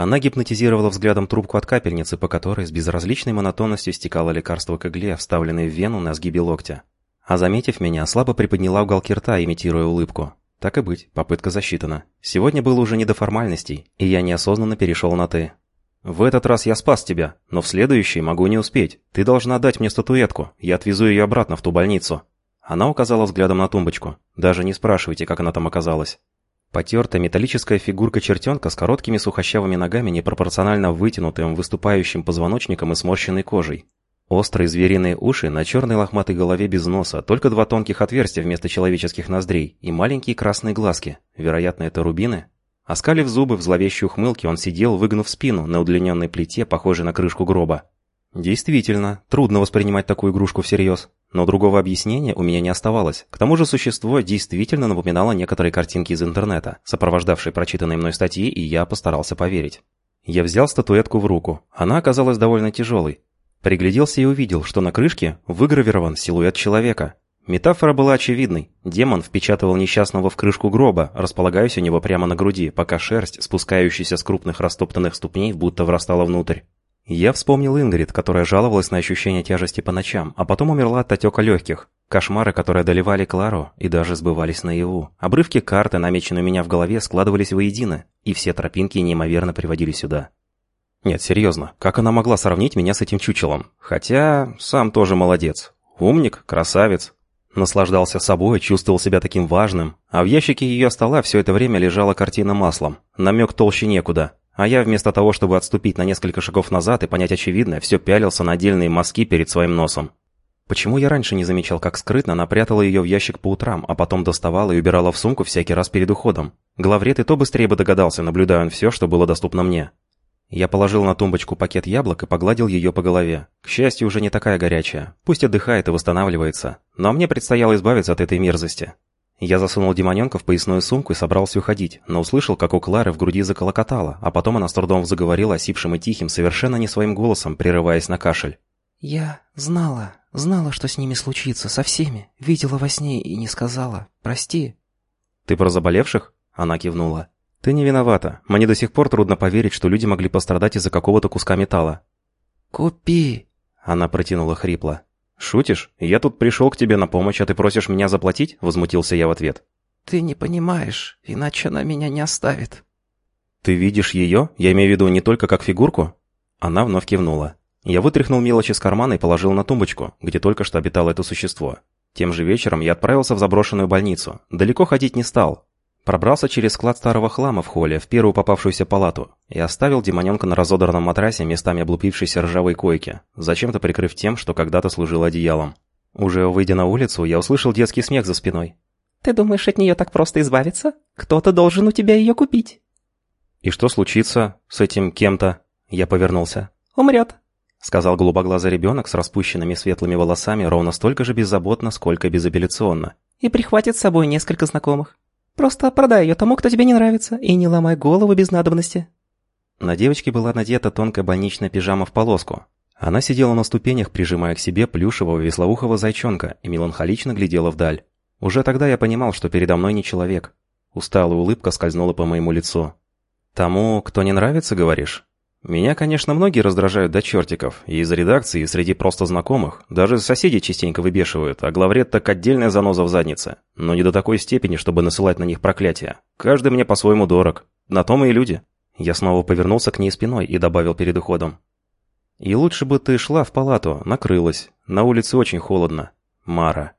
Она гипнотизировала взглядом трубку от капельницы, по которой с безразличной монотонностью стекало лекарство к игле, вставленное в вену на сгибе локтя. А заметив меня, слабо приподняла уголки рта, имитируя улыбку. Так и быть, попытка засчитана. Сегодня было уже не до формальностей, и я неосознанно перешел на «ты». «В этот раз я спас тебя, но в следующий могу не успеть. Ты должна дать мне статуэтку, я отвезу ее обратно в ту больницу». Она указала взглядом на тумбочку. Даже не спрашивайте, как она там оказалась. Потертая металлическая фигурка чертенка с короткими сухощавыми ногами, непропорционально вытянутым, выступающим позвоночником и сморщенной кожей. Острые звериные уши на черной лохматой голове без носа, только два тонких отверстия вместо человеческих ноздрей и маленькие красные глазки. Вероятно, это рубины? Оскалив зубы в зловещей ухмылке, он сидел, выгнув спину на удлиненной плите, похожей на крышку гроба. Действительно, трудно воспринимать такую игрушку всерьез. Но другого объяснения у меня не оставалось. К тому же существо действительно напоминало некоторые картинки из интернета, сопровождавшие прочитанные мной статьи, и я постарался поверить. Я взял статуэтку в руку. Она оказалась довольно тяжелой. Пригляделся и увидел, что на крышке выгравирован силуэт человека. Метафора была очевидной. Демон впечатывал несчастного в крышку гроба, располагаясь у него прямо на груди, пока шерсть, спускающаяся с крупных растоптанных ступней, будто врастала внутрь. Я вспомнил Ингрид, которая жаловалась на ощущение тяжести по ночам, а потом умерла от отека легких. Кошмары, которые одолевали Клару и даже сбывались наяву. Обрывки карты, намеченные у меня в голове, складывались воедино, и все тропинки неимоверно приводили сюда. Нет, серьезно, как она могла сравнить меня с этим чучелом? Хотя, сам тоже молодец. Умник, красавец, Наслаждался собой, чувствовал себя таким важным. А в ящике ее стола все это время лежала картина маслом. Намек толще некуда. А я вместо того, чтобы отступить на несколько шагов назад и понять очевидное, все пялился на отдельные мазки перед своим носом. Почему я раньше не замечал, как скрытно она прятала ее в ящик по утрам, а потом доставала и убирала в сумку всякий раз перед уходом? Главред и то быстрее бы догадался, наблюдая он все, что было доступно мне. Я положил на тумбочку пакет яблок и погладил ее по голове. К счастью, уже не такая горячая. Пусть отдыхает и восстанавливается. Но мне предстояло избавиться от этой мерзости. Я засунул демоненка в поясную сумку и собрался уходить, но услышал, как у Клары в груди заколокотало, а потом она с трудом заговорила осипшим и тихим, совершенно не своим голосом, прерываясь на кашель. «Я знала, знала, что с ними случится, со всеми. Видела во сне и не сказала. Прости». «Ты про заболевших?» Она кивнула. «Ты не виновата. Мне до сих пор трудно поверить, что люди могли пострадать из-за какого-то куска металла». «Купи!» Она протянула хрипло. «Шутишь? Я тут пришел к тебе на помощь, а ты просишь меня заплатить?» Возмутился я в ответ. «Ты не понимаешь, иначе она меня не оставит». «Ты видишь ее? Я имею в виду не только как фигурку?» Она вновь кивнула. Я вытряхнул мелочь из кармана и положил на тумбочку, где только что обитало это существо. Тем же вечером я отправился в заброшенную больницу. Далеко ходить не стал, Пробрался через склад старого хлама в холле, в первую попавшуюся палату, и оставил демоненка на разодранном матрасе местами облупившейся ржавой койки, зачем-то прикрыв тем, что когда-то служил одеялом. Уже выйдя на улицу, я услышал детский смех за спиной. «Ты думаешь, от нее так просто избавиться? Кто-то должен у тебя ее купить». «И что случится с этим кем-то?» Я повернулся. «Умрет», — сказал голубоглазый ребенок с распущенными светлыми волосами ровно столько же беззаботно, сколько безапелляционно. «И прихватит с собой несколько знакомых». Просто продай ее тому, кто тебе не нравится, и не ломай голову без надобности». На девочке была надета тонкая больничная пижама в полоску. Она сидела на ступенях, прижимая к себе плюшевого веслоухого зайчонка и меланхолично глядела вдаль. Уже тогда я понимал, что передо мной не человек. Усталая улыбка скользнула по моему лицу. «Тому, кто не нравится, говоришь?» Меня, конечно, многие раздражают до чертиков, и из редакции, и среди просто знакомых. Даже соседи частенько выбешивают, а главред так отдельная заноза в заднице. Но не до такой степени, чтобы насылать на них проклятия. Каждый мне по-своему дорог. На то мы и люди. Я снова повернулся к ней спиной и добавил перед уходом. И лучше бы ты шла в палату, накрылась. На улице очень холодно. Мара.